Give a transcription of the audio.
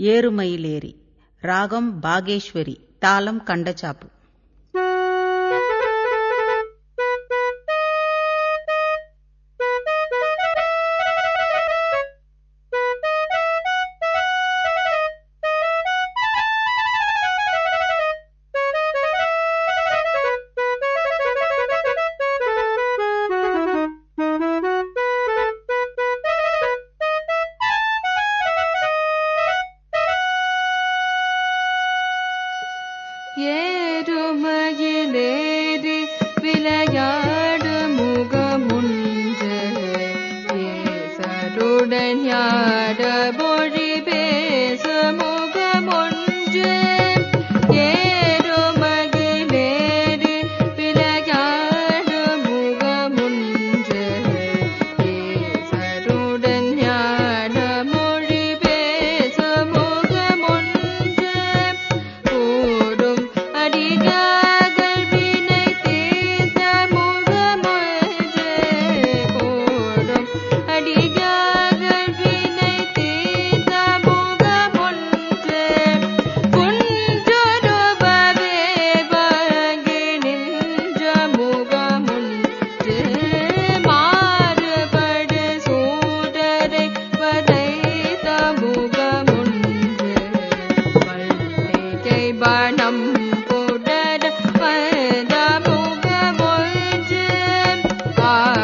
ஏறுமயிலேறி. ராகம் பாகேஸ்வரி. தாளம் கண்டச்சாப்பு. ஏறுமயிலேறி விளையாடு முகமுன்று ஏசருடன் யாட பொழி why